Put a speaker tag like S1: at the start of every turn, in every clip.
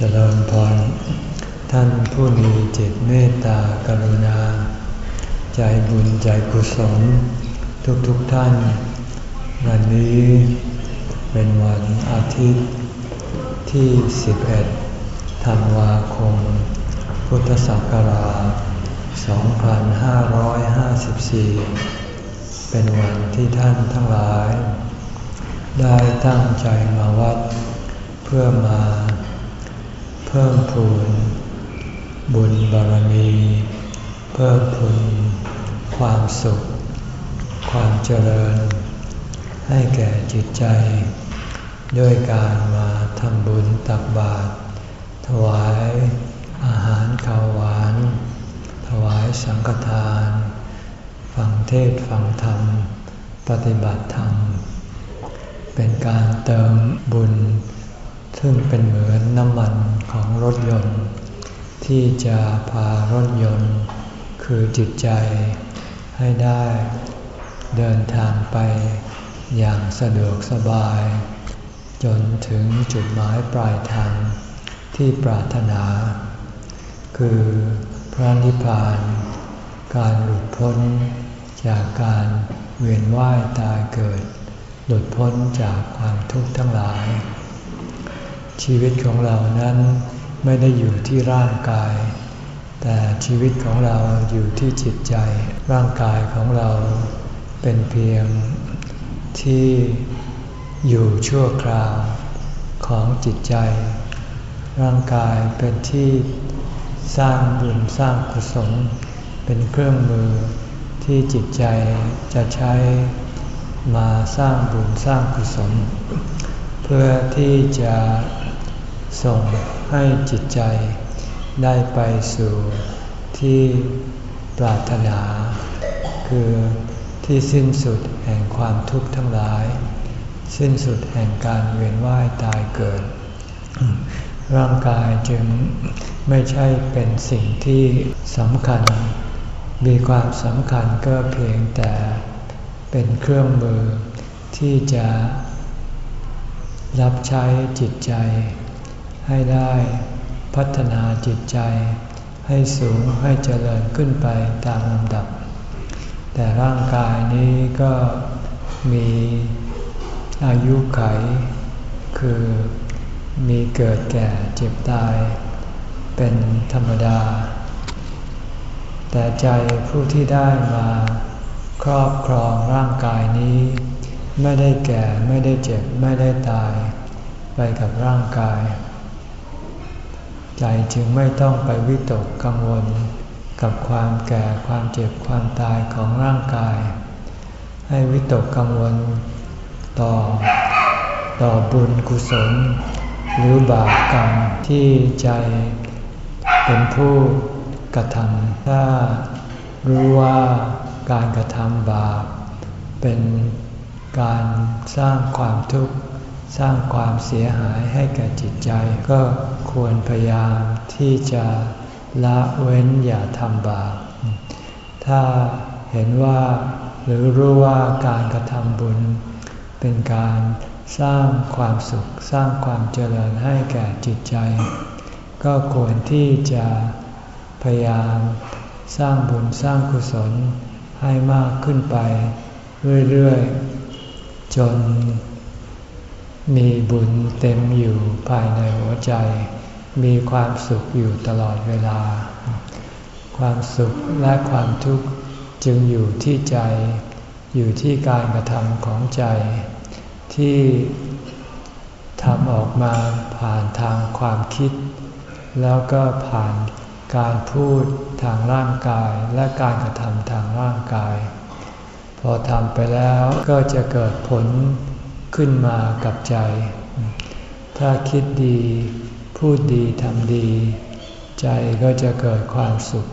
S1: เจริญพร ท่านผู้มีจิตเมตตากรุณา ใจบุญใจกุศล ทุกทุกท่าน วันนี้เป็นวันอาทิตย์ที่ 11 ธันวาคม พุทธศักราช 2554 เป็นวันที่ท่านทั้งหลาย ได้ตั้งใจมาวัด เพื่อมา เพิ่มพูนบุญบารมี เพิ่มพูนความสุข ความเจริญ ให้แก่จิตใจ ด้วยการมาทำบุญตักบาตรถวายอาหารข้าวหวาน ถวายสังฆทาน ฟังเทศฟังธรรม ปฏิบัติธรรม เป็นการเติมบุญ ซึ่งเป็นเหมือนน้ำมันของรถยนต์ ที่จะพารถยนต์ คือจิตใจให้ได้เดินทางไปอย่างสะดวกสบาย จนถึงจุดหมายปลายทางที่ปรารถนา คือพระนิพพาน การหลุดพ้นจากการเวียนว่ายตายเกิด หลุดพ้นจากความทุกข์ทั้งหลาย ชีวิตของเรานั้นไม่ได้อยู่ที่ร่างกาย แต่ชีวิตของเราอยู่ที่จิตใจ ร่างกายของเราเป็นเพียงที่อยู่ชั่วคราวของจิตใจ ร่างกายเป็นที่สร้างบุญสร้างกุศลเป็นเครื่องมือที่จิตใจจะใช้มาสร้างบุญสร้างกุศล เพื่อที่จะ ส่งให้จิตใจได้ไปสู่ที่ปรารถนา คือที่สิ้นสุดแห่งความทุกข์ทั้งหลาย สิ้นสุดแห่งการเวียนว่ายตายเกิด ร่างกายจึงไม่ใช่เป็นสิ่งที่สำคัญ มีความสำคัญก็เพียงแต่เป็นเครื่องมือที่จะรับใช้จิตใจ ให้ได้พัฒนาจิตใจ ให้สูงให้เจริญขึ้นไปตามลำดับ แต่ร่างกายนี้ก็มีอายุไข คือมีเกิดแก่เจ็บตาย เป็นธรรมดา แต่ใจผู้ที่ได้มาครอบครองร่างกายนี้ ไม่ได้แก่ไม่ได้เจ็บไม่ได้ตาย ไปกับร่างกาย ใจจึงไม่ต้องไปวิตกกังวล กับความแก่ความเจ็บความตายของร่างกาย ให้วิตกกังวล ต่อ ต่อบุญกุศล หรือบาปกรรมที่ใจเป็นผู้กระทำถ้ารู้ว่าการกระทำบาป เป็นการสร้างความทุกข์ สร้างความเสียหายให้แก่จิตใจก็ควรพยายามที่จะละเว้นอย่าทำบาป ถ้าเห็นว่าหรือรู้ว่าการกระทำบุญ เป็นการสร้างความสุขสร้างความเจริญให้แก่จิตใจ ก็ควรที่จะพยายามสร้างบุญสร้างกุศลให้มากขึ้นไปเรื่อยๆ จน มีบุญเต็มอยู่ภายในหัวใจ มีความสุขอยู่ตลอดเวลา ความสุขและความทุกข์จึงอยู่ที่ใจ อยู่ที่การกระทำของใจ ที่ทำออกมาผ่านทางความคิด แล้วก็ผ่านการพูดทางร่างกายและการกระทำทางร่างกาย พอทำไปแล้วก็จะเกิดผล ขึ้นมากับใจ ถ้าคิดดี พูดดีทำดี ใจก็จะเกิดความสุข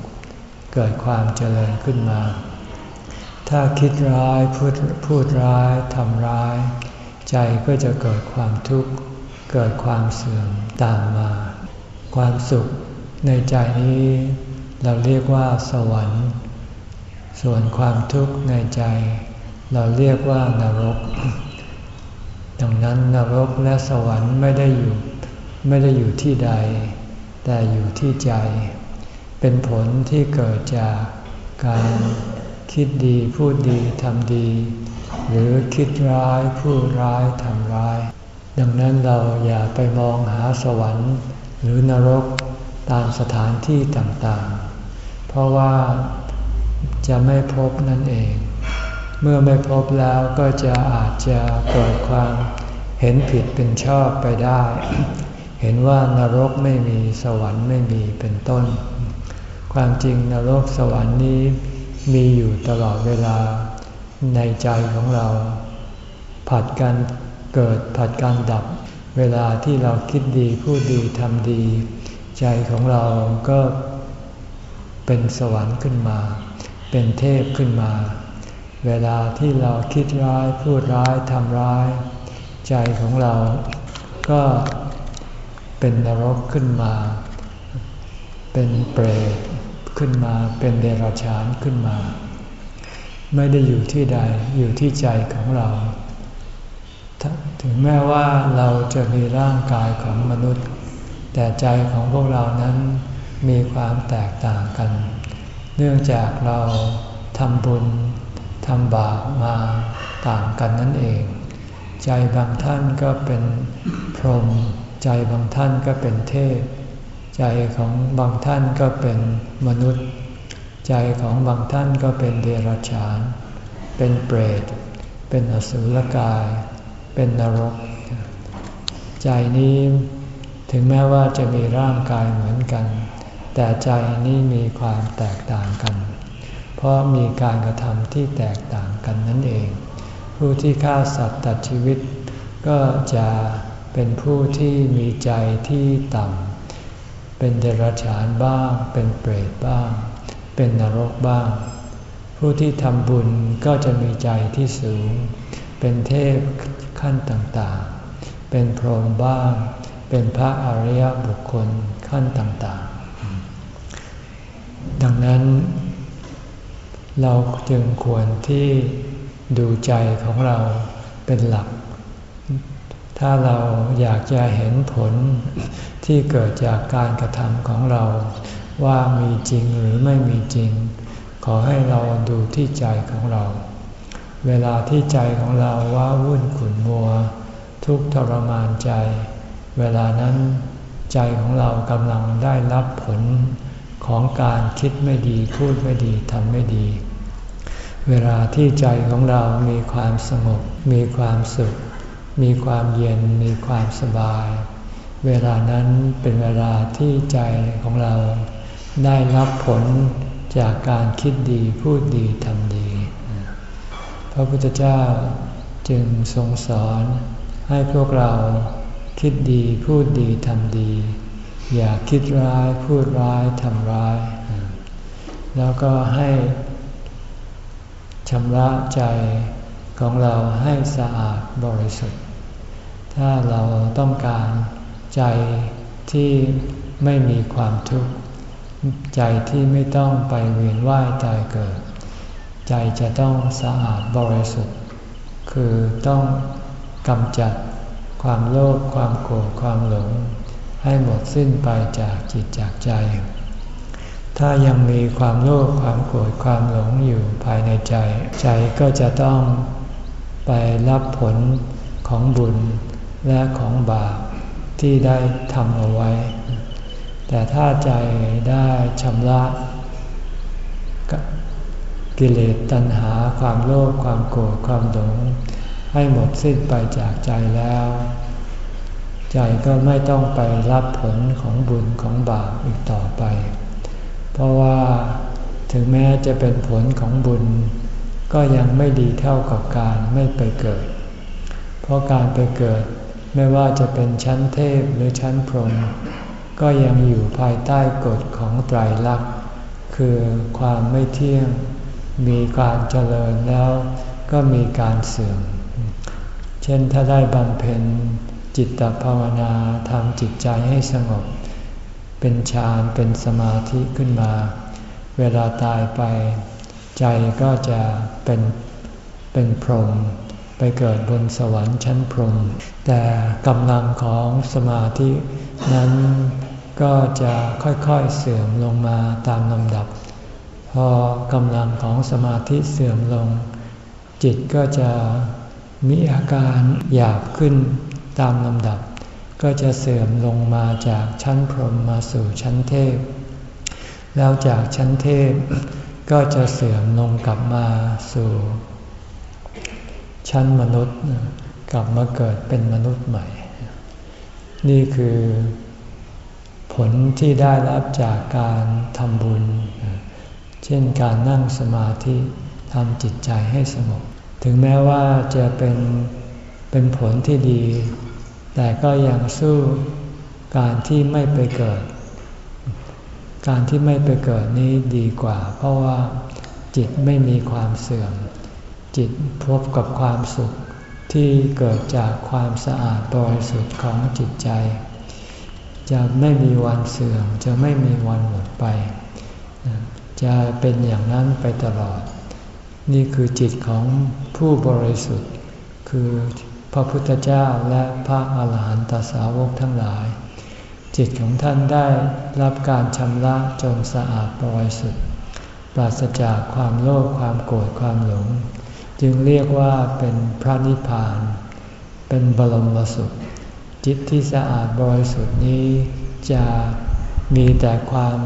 S1: เกิดความเจริญขึ้นมา ถ้าคิดร้ายพูดพูดร้ายทำร้าย ใจก็จะเกิดความทุกข์ เกิดความเสื่อมตามมา ความสุขในใจนี้เราเรียกว่าสวรรค์ ส่วนความทุกข์ในใจ เราเรียกว่านรก ดังนั้นนรกและสวรรค์ไม่ได้อยู่ไม่ได้อยู่ที่ใด แต่อยู่ที่ใจ เป็นผลที่เกิดจากการคิดดีพูดดีทำดี หรือคิดร้ายพูดร้ายทำร้าย ดังนั้นเราอย่าไปมองหาสวรรค์ หรือนรกตามสถานที่ต่างๆ เพราะว่าจะไม่พบนั่นเอง เมื่อไม่พบแล้วก็จะอาจจะเกิดความ เห็นผิดเป็นชอบไปได้ เห็นว่านรกไม่มีสวรรค์ไม่มีเป็นต้น ความจริงนรกสวรรค์นี้มีอยู่ตลอดเวลาในใจของเรา ผัดกันเกิดผัดกันดับ เวลาที่เราคิดดีพูดดีทำดี ใจของเราก็เป็นสวรรค์ขึ้นมา เป็นเทพขึ้นมา เวลาที่เราคิดร้ายพูดร้ายทำร้าย ใจของเราก็เป็นนรกขึ้นมา เป็นเปรตขึ้นมา เป็นเดรัจฉานขึ้นมา ไม่ได้อยู่ที่ใด อยู่ที่ใจของเรา ถึงแม้ว่าเราจะมีร่างกายของมนุษย์ แต่ใจของพวกเรานั้นมีความแตกต่างกัน เนื่องจากเราทำบุญทำบาปมาต่างกันนั่นเอง ใจบางท่านก็เป็นพรหมใจบางท่านก็เป็นเทพ ใจของบางท่านก็เป็นมนุษย์ ใจของบางท่านก็เป็นเดรัจฉาน เป็นเปรต เป็นอสุรกาย เป็นนรก ใจนี้ถึงแม้ว่าจะมีร่างกายเหมือนกัน แต่ใจนี้มีความแตกต่างกัน เพราะมีการกระทำที่แตกต่างกันนั่นเอง ผู้ที่ฆ่าสัตว์ตัดชีวิต ก็จะเป็นผู้ที่มีใจที่ต่ำ เป็นเดรัจฉานบ้าง เป็นเปรตบ้าง เป็นนรกบ้าง ผู้ที่ทำบุญก็จะมีใจที่สูง เป็นเทพขั้นต่างๆ เป็นพรหมบ้าง เป็นพระอริยบุคคลขั้นต่างๆ ดังนั้นเราจึงควรที่ ดูใจของเราเป็นหลัก ถ้าเราอยากจะเห็นผลที่เกิดจากการกระทำของเราว่ามีจริงหรือไม่มีจริง ขอให้เราดูที่ใจของเรา เวลาที่ใจของเราว่าวุ่นขุ่นมัว ทุกทรมานใจ เวลานั้นใจของเรากำลังได้รับผลของการคิดไม่ดีพูดไม่ดีทำไม่ดี เวลาที่ใจของเรามีความสงบ มีความสุข มีความเย็น มีความสบาย เวลานั้นเป็นเวลาที่ใจของเราได้รับผลจากการคิดดีพูดดีทำดี พระพุทธเจ้าจึงทรงสอนให้พวกเราคิดดีพูดดีทำดี อย่าคิดร้ายพูดร้ายทำร้าย แล้วก็ให้ำระใจของเราให้สะอาดบริสุทธิ์ ถ้าเราต้องการใจที่ไม่มีความทุกข์ ใจที่ไม่ต้องไปเวียนว่ายตายเกิด ใจจะต้องสะอาดบริสุทธิ์ คือต้องกำจัดความโลภความโกรธความหลง ให้หมดสิ้นไปจากจิตจากใจ ถ้ายังมีความโลภความโกรธความหลงอยู่ภายในใจ ใจก็จะต้องไปรับผลของบุญและของบาปที่ได้ทำเอาไว้ แต่ถ้าใจได้ชำระกิเลสตัณหาความโลภความโกรธความหลงให้หมดสิ้นไปจากใจแล้ว ใจก็ไม่ต้องไปรับผลของบุญของบาปอีกต่อไป เพราะว่าถึงแม้จะเป็นผลของบุญ ก็ยังไม่ดีเท่ากับการไม่ไปเกิด เพราะการไปเกิดไม่ว่าจะเป็นชั้นเทพหรือชั้นพรหมก็ยังอยู่ภายใต้กฎของไตรลักษณ์คือความไม่เที่ยง มีการเจริญแล้วก็มีการเสื่อม เช่นถ้าได้บำเพ็ญจิตภาวนาทำจิตใจให้สงบ เป็นฌานเป็นสมาธิขึ้นมา เวลาตายไป ใจก็จะเป็นเป็นพรหมไปเกิดบนสวรรค์ชั้นพรหมแต่กำลังของสมาธินั้นก็จะค่อยๆเสื่อมลงมาตามลำดับ พอกำลังของสมาธิเสื่อมลง จิตก็จะมีอาการหยาบขึ้นตามลำดับ ก็จะเสื่อมลงมาจากชั้นพรหมมาสู่ชั้นเทพ แล้วจากชั้นเทพก็จะเสื่อมลงกลับมาสู่ ชั้นมนุษย์กลับมาเกิดเป็นมนุษย์ใหม่ นี่คือผลที่ได้รับจากการทำบุญ เช่นการนั่งสมาธิทำจิตใจให้สงบ ถึงแม้ว่าจะเป็นเป็นผลที่ดี แต่ก็ยังสู้การที่ไม่ไปเกิด การที่ไม่ไปเกิดนี้ดีกว่า เพราะว่าจิตไม่มีความเสื่อม จิตพบกับความสุขที่เกิดจากความสะอาดบริสุทธิ์ของจิตใจ จะไม่มีวันเสื่อม จะไม่มีวันหมดไป จะเป็นอย่างนั้นไปตลอด นี่คือจิตของผู้บริสุทธิ์คือ พระพุทธเจ้าและพระอาหารหันตสาวกทั้งหลาย จิตของท่านได้รับการชำระจนสะอาดบริสุทธิ์ปราศจากความโลภความโกรธความหลง จึงเรียกว่าเป็นพระนิพพาน เป็นบรมสุข จิตที่สะอาดบริสุทธิ์นี้จะมีแต่ความ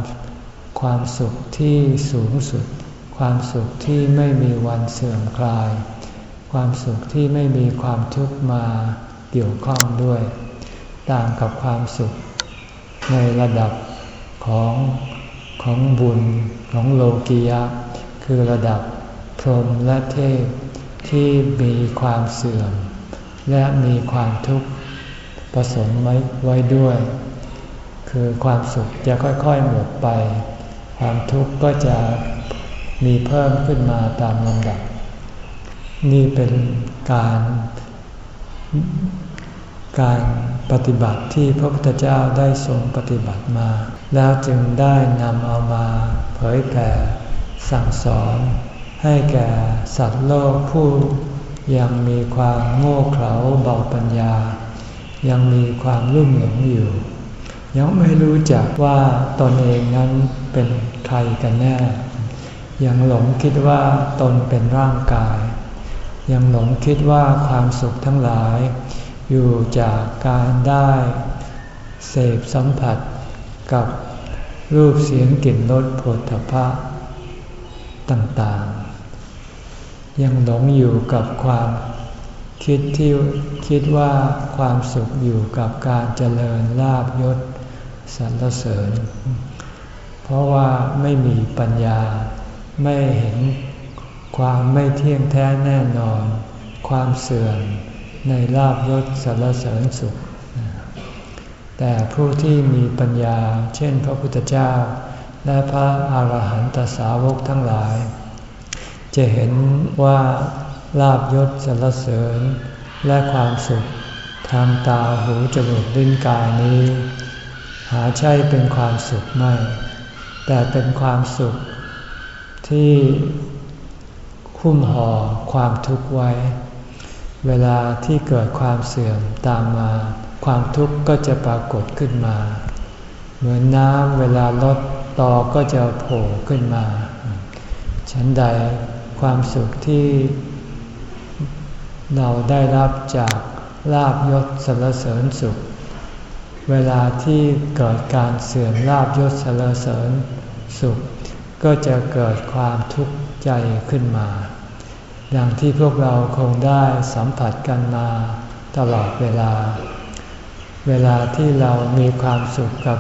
S1: ความสุขที่สูงสุด ความสุขที่ไม่มีวันเสื่อมคลาย ความสุขที่ไม่มีความทุกข์มาเกี่ยวข้องด้วย ต่างกับความสุขในระดับของของบุญของโลกียะ คือระดับพรหมและเทพที่มีความเสื่อม และมีความทุกข์ผสมไว้ไว้ด้วย คือความสุขจะค่อยๆหมดไป ความทุกข์ก็จะมีเพิ่มขึ้นมาตามลำดับ นี่เป็นการการปฏิบัติที่พระพุทธเจ้าได้ทรงปฏิบัติมา แล้วจึงได้นำเอามาเผยแผ่สั่งสอนให้แก่สัตว์โลกผู้ยังมีความโง่เขลาเบาปัญญา ยังมีความรุ่มหลงอยู่ ยังไม่รู้จักว่าตนเองนั้นเป็นใครกันแน่ ยังหลงคิดว่าตนเป็นร่างกาย ยังหลงคิดว่าความสุขทั้งหลาย อยู่จากการได้เสพสัมผัสกับรูปเสียงกลิ่นรสผลถภะต่างๆ ยังหลงอยู่กับความคิดที่คิดว่าความสุขอยู่กับการเจริญลาบยศสรรเสริญ เพราะว่าไม่มีปัญญาไม่เห็น ความไม่เที่ยงแท้แน่นอน ความเสื่อมในลาบยศสรรเสริญสุข แต่ผู้ที่มีปัญญา เช่นพระพุทธเจ้า และพระอาหารหันตสาวกทั้งหลาย จะเห็นว่าลาบยศสรรเสริญ และความสุขทางตาหูจมูกลิ้นกายนี้ หาใช่เป็นความสุขไม่ แต่เป็นความสุขที่ คุ้มห่อความทุกข์ไว้ เวลาที่เกิดความเสื่อมตามมา ความทุกข์ก็จะปรากฏขึ้นมา เหมือนน้ำเวลาลดตอก็จะโผล่ขึ้นมา ฉันใดความสุขที่เราได้รับจากลาบยศสรรเสริญสุข เวลาที่เกิดการเสื่อมลาบยศสรรเสริญสุข ก็จะเกิดความทุกข์ ใจขึ้นมาอย่างที่พวกเราคงได้สัมผัสกันมาตลอดเวลา เวลาที่เรามีความสุขกับ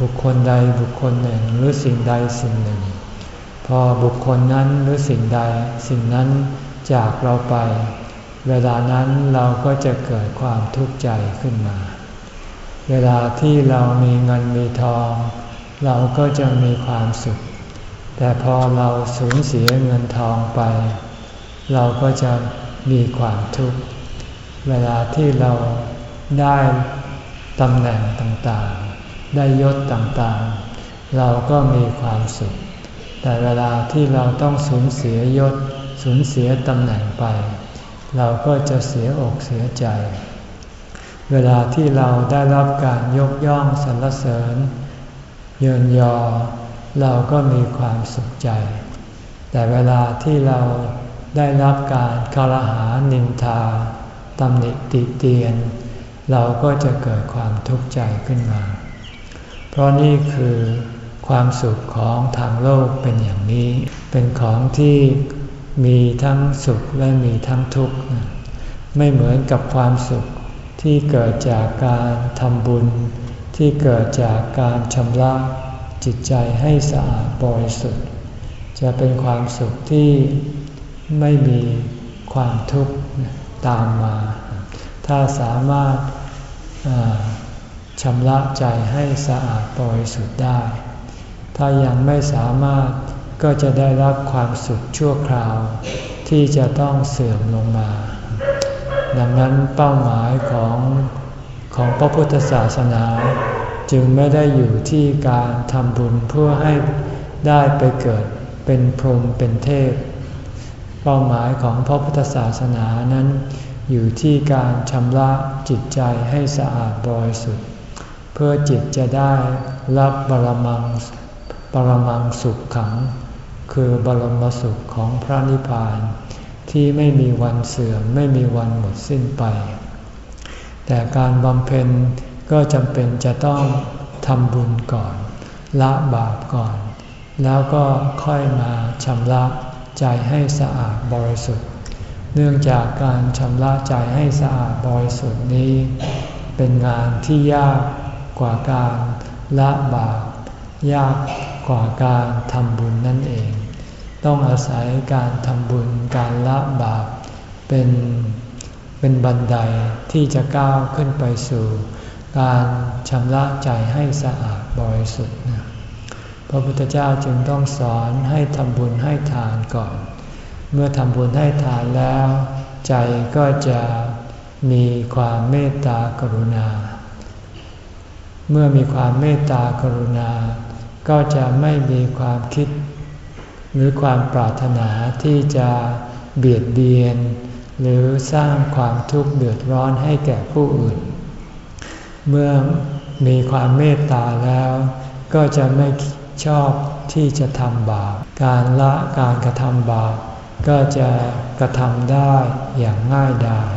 S1: บุคคลใดบุคคลหนึ่งหรือสิ่งใดสิ่งหนึ่ง พอบุคคลนั้นหรือสิ่งใดสิ่งนั้นจากเราไป เวลานั้นเราก็จะเกิดความทุกข์ใจขึ้นมา เวลาที่เรามีเงินมีทอง เราก็จะมีความสุข แต่พอเราสูญเสียเงินทองไป เราก็จะมีความทุกข์ เวลาที่เราได้ตำแหน่งต่างๆ ได้ยศต่างๆ เราก็มีความสุข แต่เวลาที่เราต้องสูญเสียยศ สูญเสียตำแหน่งไป เราก็จะเสียอกเสียใจ เวลาที่เราได้รับการยกย่องสรรเสริญ เยินยอ เราก็มีความสุขใจ แต่เวลาที่เราได้รับการคารหานินทาตำหนิติเตียน เราก็จะเกิดความทุกข์ใจขึ้นมา เพราะนี่คือความสุขของทางโลกเป็นอย่างนี้ เป็นของที่มีทั้งสุขและมีทั้งทุกข์ ไม่เหมือนกับความสุขที่เกิดจากการทำบุญ ที่เกิดจากการชำระ จิตใจให้สะอาดบริสุทธิ์ จะเป็นความสุขที่ไม่มีความทุกข์ตามมา ถ้าสามารถชำระใจให้สะอาดบริสุทธิ์ได้ ถ้ายังไม่สามารถก็จะได้รับความสุขชั่วคราวที่จะต้องเสื่อมลงมา ดังนั้นเป้าหมายของของพระพุทธศาสนา จึงไม่ได้อยู่ที่การทำบุญเพื่อให้ได้ไปเกิดเป็นพรหมเป็นเทพ เป้าหมายของพระพุทธศาสนานั้น อยู่ที่การชำระจิตใจให้สะอาดบริสุทธิ์ เพื่อจิตจะได้รับบรมังปรมังสุขขัง คือบรมสุขของพระนิพพาน ที่ไม่มีวันเสื่อมไม่มีวันหมดสิ้นไป แต่การบำเพ็ญ ก็จำเป็นจะต้องทำบุญก่อน ละบาปก่อน แล้วก็ค่อยมาชำระใจให้สะอาดบริสุทธิ์ เนื่องจากการชำระใจให้สะอาดบริสุทธิ์นี้ เป็นงานที่ยากกว่าการละบาปยากกว่าการทำบุญนั่นเอง ต้องอาศัยการทำบุญการละบาปเป็นเป็นบันไดที่จะก้าวขึ้นไปสู่ การชำระใจให้สะอาดบริสุทธิ์พระพุทธเจ้าจึงต้องสอนให้ทำบุญให้ทานก่อน เมื่อทำบุญให้ทานแล้ว ใจก็จะมีความเมตตากรุณา เมื่อมีความเมตตากรุณา ก็จะไม่มีความคิด หรือความปรารถนาที่จะเบียดเบียน หรือสร้างความทุกข์เดือดร้อนให้แก่ผู้อื่น เมื่อมีความเมตตาแล้ว ก็จะไม่ชอบที่จะทำบาป การละการกระทำบาปก็จะกระทำได้อย่างง่ายดาย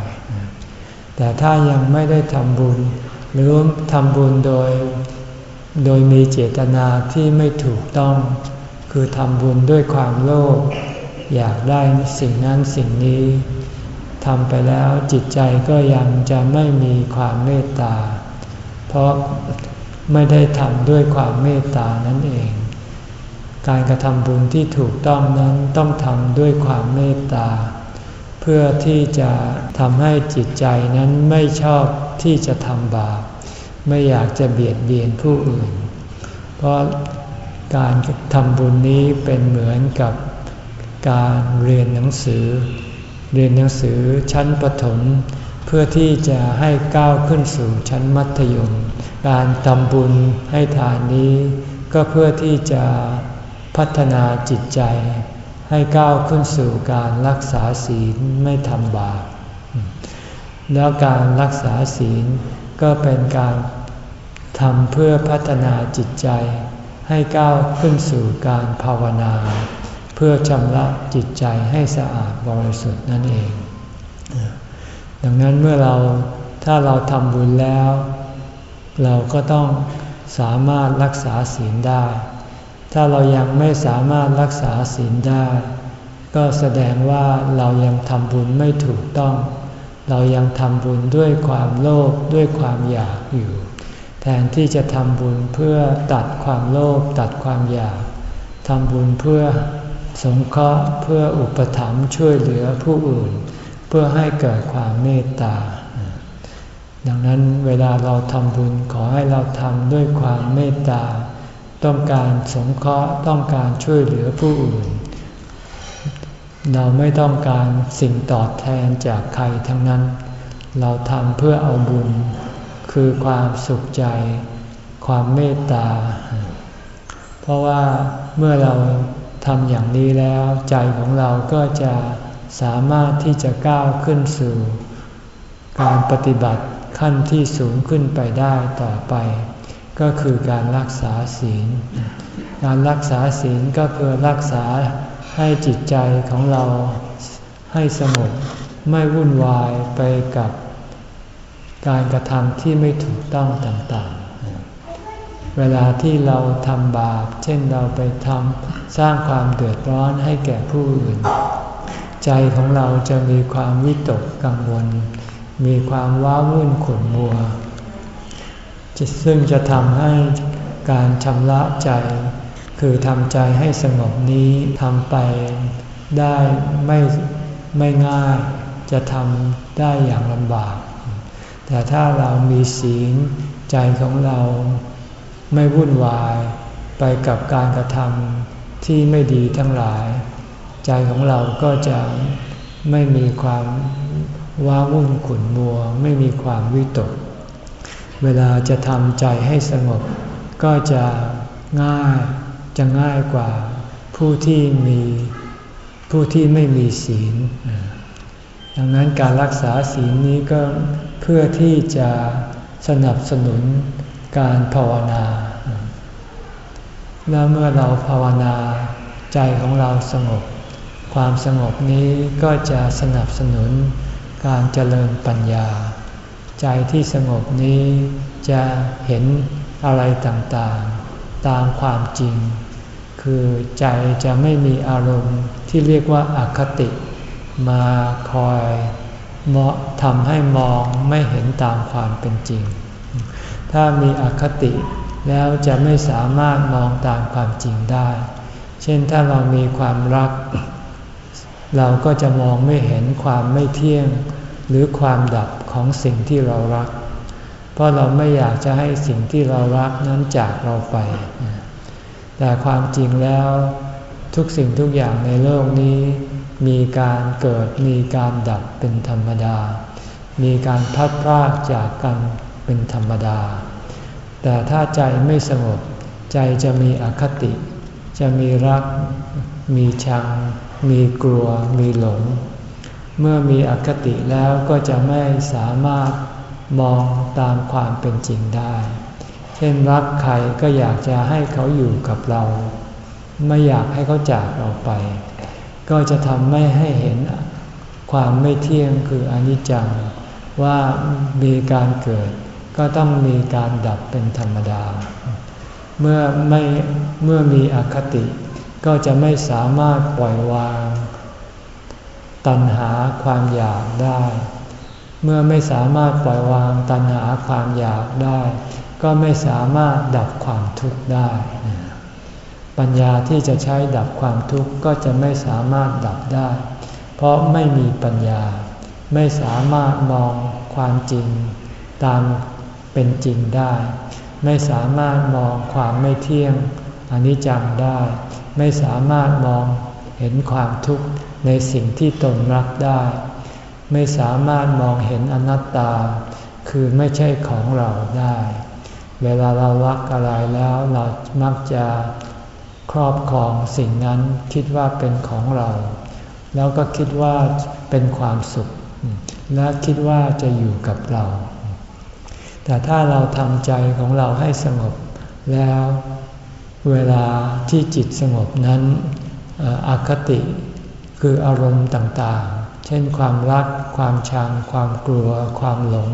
S1: แต่ถ้ายังไม่ได้ทำบุญ หรือทำบุญโดย โดยมีเจตนาที่ไม่ถูกต้อง คือทำบุญด้วยความโลภอยากได้สิ่งนั้นสิ่งนี้ทำไปแล้วจิตใจก็ยังจะไม่มีความเมตตา เพราะไม่ได้ทำด้วยความเมตตานั่นเอง การกระทำบุญที่ถูกต้องนั้นต้องทำด้วยความเมตตา เพื่อที่จะทำให้จิตใจนั้นไม่ชอบที่จะทำบาป ไม่อยากจะเบียดเบียนผู้อื่น เพราะการทำบุญนี้เป็นเหมือนกับการเรียนหนังสือ เรียนหนังสือชั้นประถม เพื่อที่จะให้ก้าวขึ้นสู่ชั้นมัธยม การทำบุญให้ทานนี้ ก็เพื่อที่จะพัฒนาจิตใจ ให้ก้าวขึ้นสู่การรักษาศีลไม่ทำบาป แล้วการรักษาศีลก็เป็นการทำเพื่อพัฒนาจิตใจ ให้ก้าวขึ้นสู่การภาวนา เพื่อชำระจิตใจให้สะอาดบริสุทธิ์นั่นเอง ดังนั้นเมื่อเราถ้าเราทำบุญแล้ว เราก็ต้องสามารถรักษาศีลได้ ถ้าเรายังไม่สามารถรักษาศีลได้ ก็แสดงว่าเรายังทำบุญไม่ถูกต้อง เรายังทำบุญด้วยความโลภด้วยความอยากอยู่ แทนที่จะทำบุญเพื่อตัดความโลภตัดความอยากทำบุญเพื่อสงเคราะห์เพื่ออุปถัมภ์ช่วยเหลือผู้อื่น พื่อให้เกิดความเมตตา ดังนั้นเวลาเราทำบุญขอให้เราทำด้วยความเมตตา ต้องการสงเคราะห์ต้องการช่วยเหลือผู้อื่น เราไม่ต้องการสิ่งตอบแทนจากใครทั้งนั้น เราทำเพื่อเอาบุญ คือความสุขใจ ความเมตตา เพราะว่าเมื่อเราทำอย่างนี้แล้วใจของเราก็จะ สามารถที่จะก้าวขึ้นสู่ การปฏิบัติขั้นที่สูงขึ้นไปได้ต่อไป ก็คือการรักษาศีล การรักษาศีลก็เพื่อรักษาให้จิตใจของเราให้สงบไม่วุ่นวายไปกับการกระทำที่ไม่ถูกต้องต่างๆ เวลาที่เราทำบาป เช่นเราไปทำสร้างความเดือดร้อนให้แก่ผู้อื่น ใจของเราจะมีความวิตกกังวล มีความว้าวุ่นขุ่นมัว ซึ่งจะทำให้การชำระใจ คือทำใจให้สงบนี้ทำไปได้ไม่ไม่ง่าย จะทำได้อย่างลำบาก แต่ถ้าเรามีศีลใจของเราไม่วุ่นวายไปกับการกระทำที่ไม่ดีทั้งหลาย ใจของเราก็จะไม่มีความว้าวุ่นขุ่นมัว ไม่มีความวิตก เวลาจะทำใจให้สงบ ก็จะง่ายจะง่ายกว่าผู้ที่มีผู้ที่ไม่มีศีล ดังนั้นการรักษาศีลนี้ก็เพื่อที่จะสนับสนุนการภาวนา แล้วเมื่อเราภาวนาใจของเราสงบ ความสงบนี้ก็จะสนับสนุนการเจริญปัญญา ใจที่สงบนี้จะเห็นอะไรต่างๆ ตามความจริง คือใจจะไม่มีอารมณ์ที่เรียกว่าอาคติ มาคอยเมาะทำให้มองไม่เห็นตามความเป็นจริง ถ้ามีอคติแล้วจะไม่สามารถมองตามความจริงได้ เช่นถ้าเรามีความรัก เราก็จะมองไม่เห็นความไม่เที่ยง หรือความดับของสิ่งที่เรารัก เพราะเราไม่อยากจะให้สิ่งที่เรารักนั้นจากเราไป แต่ความจริงแล้วทุกสิ่งทุกอย่างในโลกนี้ มีการเกิดมีการดับเป็นธรรมดา มีการพัดพรากจากกันเป็นธรรมดา แต่ถ้าใจไม่สงบใจจะมีอคติ จะมีรัก มีชัง มีกลัวมีหลง เมื่อมีอคติแล้วก็จะไม่สามารถมองตามความเป็นจริงได้ เช่นรักใครก็อยากจะให้เขาอยู่กับเรา ไม่อยากให้เขาจากเราไป ก็จะทำไม่ให้เห็นความไม่เที่ยงคืออนิจจัง ว่ามีการเกิดก็ต้องมีการดับเป็นธรรมดา เมื่อไม่เมื่อมีอคติ ก็จะไม่สามารถปล่อยวาง ตัณหาความอยากได้ เมื่อไม่สามารถปล่อยวางตัณหาความอยากได้ ก็ไม่สามารถดับความทุกข์ได้ ปัญญาที่จะใช้ดับความทุกข์ก็จะไม่สามารถดับได้ เพราะไม่มีปัญญา ไม่สามารถมองความจริง ตามเป็นจริงได้ ไม่สามารถมองความไม่เที่ยงอนิจจังได้ ไม่สามารถมองเห็นความทุกข์ในสิ่งที่ตนรักได้ ไม่สามารถมองเห็นอนัตตา คือไม่ใช่ของเราได้ เวลาเรารักอะไรแล้วเรามักจะครอบครองสิ่งนั้นคิดว่าเป็นของเรา แล้วก็คิดว่าเป็นความสุข และคิดว่าจะอยู่กับเรา แต่ถ้าเราทำใจของเราให้สงบแล้ว เวลาที่จิตสงบนั้นอคติคืออารมณ์ต่างๆ เช่นความรัก ความชัง ความกลัว ความหลง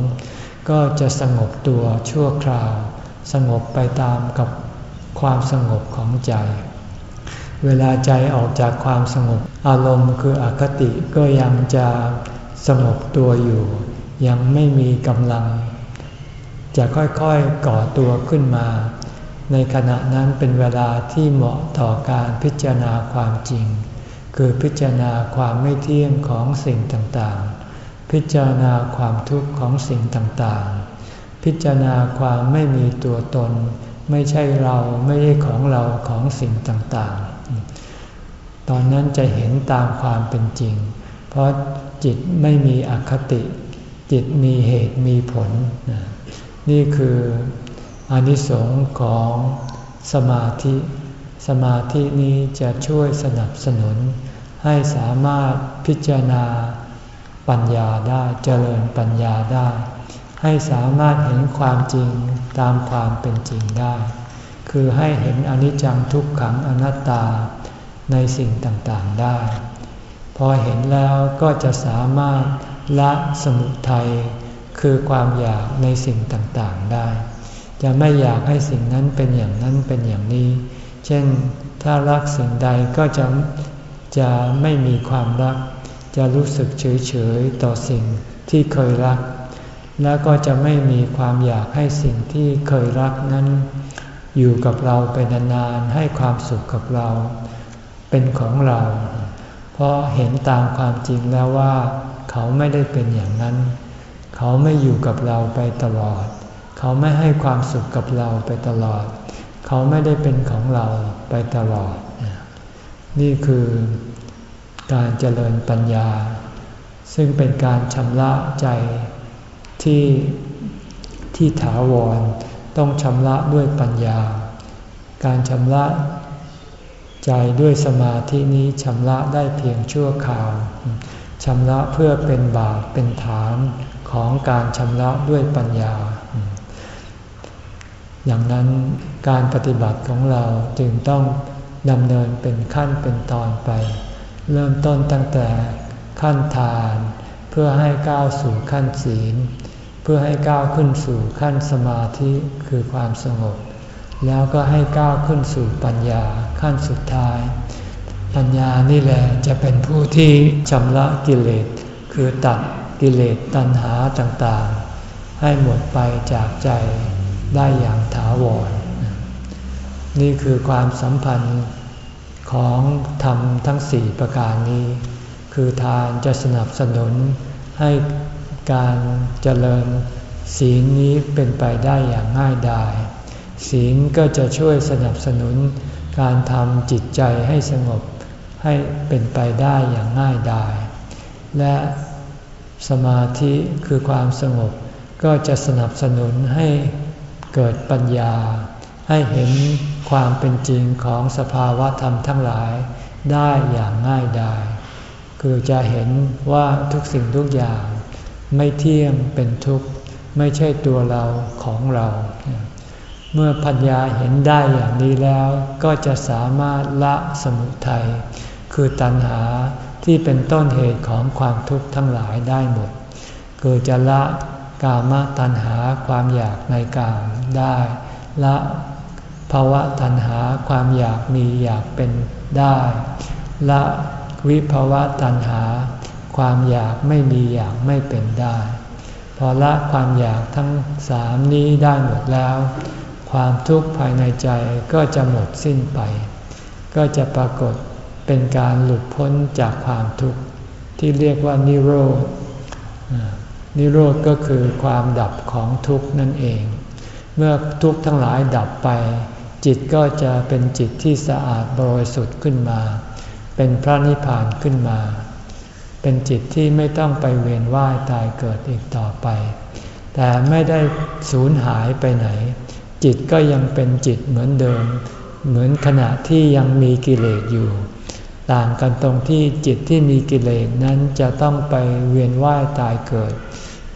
S1: ก็จะสงบตัวชั่วคราว สงบไปตามกับความสงบของใจ เวลาใจออกจากความสงบ อารมณ์คืออคติก็ยังจะสงบตัวอยู่ ยังไม่มีกำลัง จะค่อยๆก่อตัวขึ้นมา ในขณะนั้นเป็นเวลาที่เหมาะต่อการพิจารณาความจริง คือพิจารณาความไม่เที่ยงของสิ่งต่างๆ พิจารณาความทุกข์ของสิ่งต่างๆ พิจารณาความไม่มีตัวตน ไม่ใช่เราไม่ใช่ของเราของสิ่งต่างๆ ตอนนั้นจะเห็นตามความเป็นจริง เพราะจิตไม่มีอคติ จิตมีเหตุมีผล นี่คือ อนิสงค์ของสมาธิ สมาธินี้จะช่วยสนับสนุน ให้สามารถพิจารณาปัญญาได้เจริญปัญญาได้ ให้สามารถเห็นความจริงตามความเป็นจริงได้ คือให้เห็นอนิจจังทุกขังอนัตตาในสิ่งต่างๆได้ พอเห็นแล้วก็จะสามารถละสมุทัยคือความอยากในสิ่งต่างๆได้ จะไม่อยากให้สิ่งนั้นเป็นอย่างนั้นเป็นอย่างนี้ เช่น ถ้ารักสิ่งใดก็จะจะไม่มีความรัก จะรู้สึกเฉยๆต่อสิ่งที่เคยรัก แล้วก็จะไม่มีความอยากให้สิ่งที่เคยรักนั้น อยู่กับเราไปนานๆให้ความสุขกับเรา เป็นของเรา เพราะเห็นตามความจริงแล้วว่า เขาไม่ได้เป็นอย่างนั้น เขาไม่อยู่กับเราไปตลอด เขาไม่ให้ความสุขกับเราไปตลอด เขาไม่ได้เป็นของเราไปตลอด นี่คือการเจริญปัญญา ซึ่งเป็นการชำระใจที่ที่ถาวรต้องชำระด้วยปัญญา การชำระใจด้วยสมาธินี้ชำระได้เพียงชั่วคราวชำระเพื่อเป็นบาปเป็นฐานของการชำระด้วยปัญญา อย่างนั้นการปฏิบัติของเราจึงต้องดำเนินเป็นขั้นเป็นตอนไป เริ่มต้นตั้งแต่ขั้นทาน เพื่อให้ก้าวสู่ขั้นศีล เพื่อให้ก้าวขึ้นสู่ขั้นสมาธิคือความสงบ แล้วก็ให้ก้าวขึ้นสู่ปัญญาขั้นสุดท้าย ปัญญานี่แหละจะเป็นผู้ที่ชำระกิเลส คือตัดกิเลสตัณหาต่างๆ ให้หมดไปจากใจ ได้อย่างถาวร นี่คือความสัมพันธ์ของธรรมทั้งสี่ประการนี้ คือทานจะสนับสนุนให้การเจริญศีลนี้เป็นไปได้อย่างง่ายดาย ศีลก็จะช่วยสนับสนุนการทำจิตใจให้สงบให้เป็นไปได้อย่างง่ายดาย และสมาธิคือความสงบก็จะสนับสนุนให้ เกิดปัญญา ให้เห็นความเป็นจริงของสภาวะธรรมทั้งหลายได้อย่างง่ายดายคือจะเห็นว่าทุกสิ่งทุกอย่าง ไม่เที่ยงเป็นทุกข์ ไม่ใช่ตัวเราของเรา เมื่อปัญญาเห็นได้อย่างนี้แล้ว ก็จะสามารถละสมุทัยคือตัณหาที่เป็นต้นเหตุของความทุกข์ทั้งหลายได้หมด คือจะละกามตัณหาความอยากในกาม ได้ละภาวะตัณหาความอยากมีอยากเป็นได้ ละวิภาวะตัณหา ความอยากไม่มีอยากไม่เป็นได้ พอละความอยากทั้งสามนี้ได้หมดแล้ว ความทุกข์ภายในใจก็จะหมดสิ้นไป ก็จะปรากฏเป็นการหลุดพ้นจากความทุกข์ที่เรียกว่านิโรธนิโรธก็คือความดับของทุกข์นั่นเอง เมื่อทุกข์ทั้งหลายดับไป จิตก็จะเป็นจิตที่สะอาดบริสุทธิ์ขึ้นมา เป็นพระนิพพานขึ้นมา เป็นจิตที่ไม่ต้องไปเวียนว่ายตายเกิดอีกต่อไป แต่ไม่ได้สูญหายไปไหน จิตก็ยังเป็นจิตเหมือนเดิม เหมือนขณะที่ยังมีกิเลสอยู่ ต่างกันตรงที่จิตที่มีกิเลสนั้นจะต้องไปเวียนว่ายตายเกิด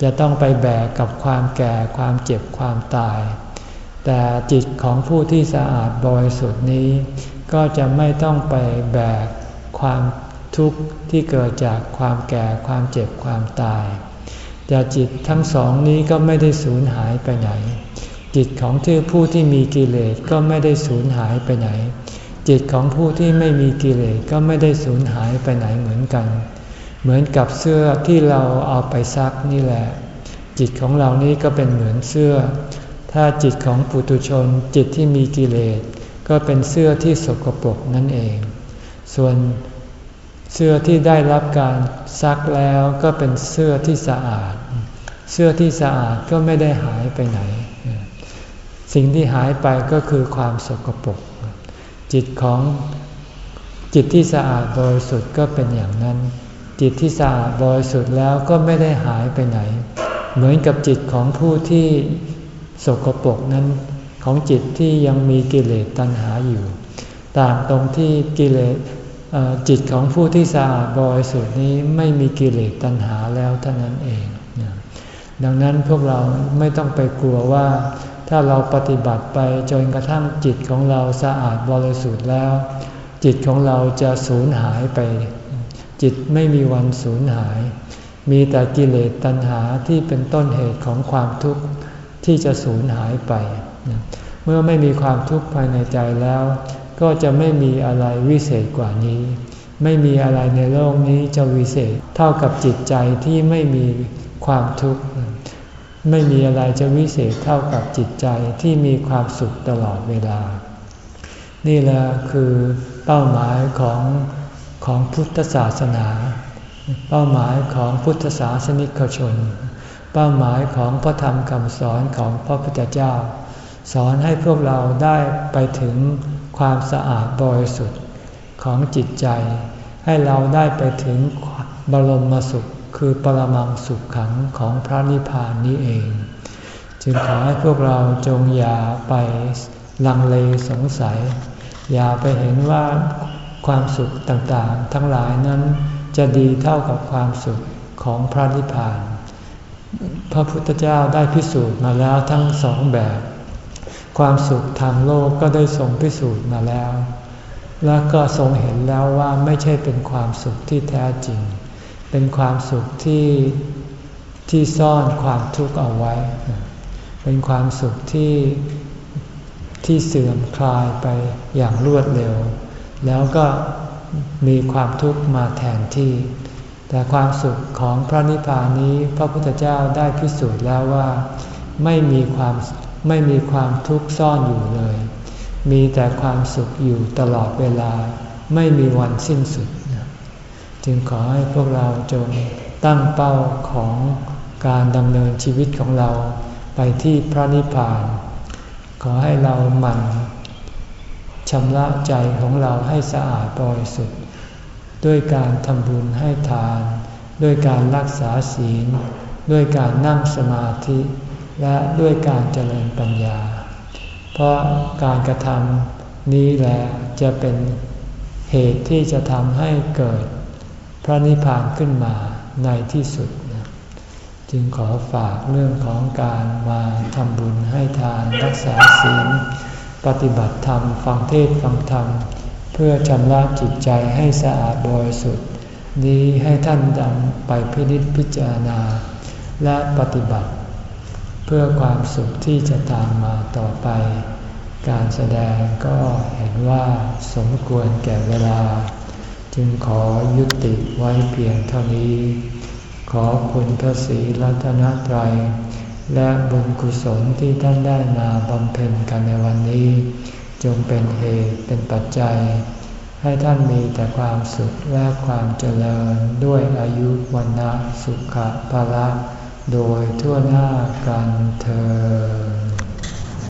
S1: จะต้องไปแบกกับความแก่ความเจ็บความตาย แต่จิตของผู้ที่สะอาดบริสุทธิ์นี้ ก็จะไม่ต้องไปแบกความทุกข์ที่เกิดจากความแก่ความเจ็บความตาย แต่จิตทั้งสองนี้ก็ไม่ได้สูญหายไปไหน จิตของที่ผู้ที่มีกิเลสก็ไม่ได้สูญหายไปไหน จิตของผู้ที่ไม่มีกิเลสก็ไม่ได้สูญหายไปไหนเหมือนกัน เหมือนกับเสื้อที่เราเอาไปซักนี่แหละ จิตของเรานี้ก็เป็นเหมือนเสื้อ ถ้าจิตของปุตุชนจิตที่มีกิเลส ก็เป็นเสื้อที่สกปรกนั่นเอง ส่วนเสื้อที่ได้รับการซักแล้วก็เป็นเสื้อที่สะอาด เสื้อที่สะอาดก็ไม่ได้หายไปไหน สิ่งที่หายไปก็คือความสกปรกจิตของจิตที่สะอาดบริสุทธิ์ก็เป็นอย่างนั้น จิตที่สะอาดบริสุทธิ์แล้วก็ไม่ได้หายไปไหน เหมือนกับจิตของผู้ที่สกปรกนั้น ของจิตที่ยังมีกิเลสตัณหาอยู่ ต่างตรงที่กิเลสจิตของผู้ที่สะอาดบริสุทธิ์นี้ไม่มีกิเลสตัณหาแล้วเท่านั้นเอง ดังนั้นพวกเราไม่ต้องไปกลัวว่า ถ้าเราปฏิบัติไปจนกระทั่งจิตของเราสะอาดบริสุทธิ์แล้ว จิตของเราจะสูญหายไป จิตไม่มีวันสูญหาย มีแต่กิเลสตัณหาที่เป็นต้นเหตุของความทุกข์ที่จะสูญหายไป เมื่อไม่มีความทุกข์ภายในใจแล้ว ก็จะไม่มีอะไรวิเศษกว่านี้ ไม่มีอะไรในโลกนี้จะวิเศษเท่ากับจิตใจที่ไม่มีความทุกข์ ไม่มีอะไรจะวิเศษเท่ากับจิตใจที่มีความสุขตลอดเวลา นี่แหละคือเป้าหมายของ ของพุทธศาสนา เป้าหมายของพุทธศาสนิกชน เป้าหมายของพระธรรมคำสอนของพระพุทธเจ้า สอนให้พวกเราได้ไปถึงความสะอาดบริสุทธิ์ของจิตใจ ให้เราได้ไปถึงบรมสุขคือปรมังสุขขังของพระนิพพานนี้เอง จึงขอให้พวกเราจงอย่าไปลังเลสงสัย อย่าไปเห็นว่า ความสุขต่างๆ ทั้งหลายนั้นจะดีเท่ากับความสุขของพระนิพพาน พระพุทธเจ้าได้พิสูจน์มาแล้วทั้งสองแบบ ความสุขทางโลกก็ได้ทรงพิสูจน์มาแล้ว และก็ทรงเห็นแล้วว่าไม่ใช่เป็นความสุขที่แท้จริง เป็นความสุขที่ที่ซ่อนความทุกข์เอาไว้ เป็นความสุขที่ที่เสื่อมคลายไปอย่างรวดเร็ว แล้วก็มีความทุกข์มาแทนที่ แต่ความสุขของพระนิพพานนี้พระพุทธเจ้าได้พิสูจน์แล้วว่า ไม่มีความไม่มีความทุกข์ซ่อนอยู่เลย มีแต่ความสุขอยู่ตลอดเวลา ไม่มีวันสิ้นสุด จึงขอให้พวกเราจงตั้งเป้าของการดำเนินชีวิตของเราไปที่พระนิพพาน ขอให้เราหมั่น ชำระใจของเราให้สะอาดบริสุทธิ์ ด้วยการทำบุญให้ทาน ด้วยการรักษาศีล ด้วยการนั่งสมาธิ และด้วยการเจริญปัญญา เพราะการกระทำนี้แหละจะเป็นเหตุที่จะทำให้เกิดพระนิพพานขึ้นมาในที่สุด จึงขอฝากเรื่องของการมาทำบุญให้ทานรักษาศีล ปฏิบัติธรรมฟังเทศฟังธรรม เพื่อชำระจิตใจให้สะอาดบริสุทธิ์ นี้ให้ท่านดำไปพินิจพิจารณา และปฏิบัติ เพื่อความสุขที่จะตามมาต่อไป การแสดงก็เห็นว่าสมควรแก่เวลา จึงขอยุติไว้เพียงเท่านี้ ขอคุณพระศรีรัตนตรัย และบุญกุศลที่ท่านได้มาบำเพ็ญกันในวันนี้ จงเป็นเหตุเป็นปัจจัย ให้ท่านมีแต่ความสุขและความเจริญด้วยอายุวันนะสุขภาระโดยทั่วหน้ากันเธอ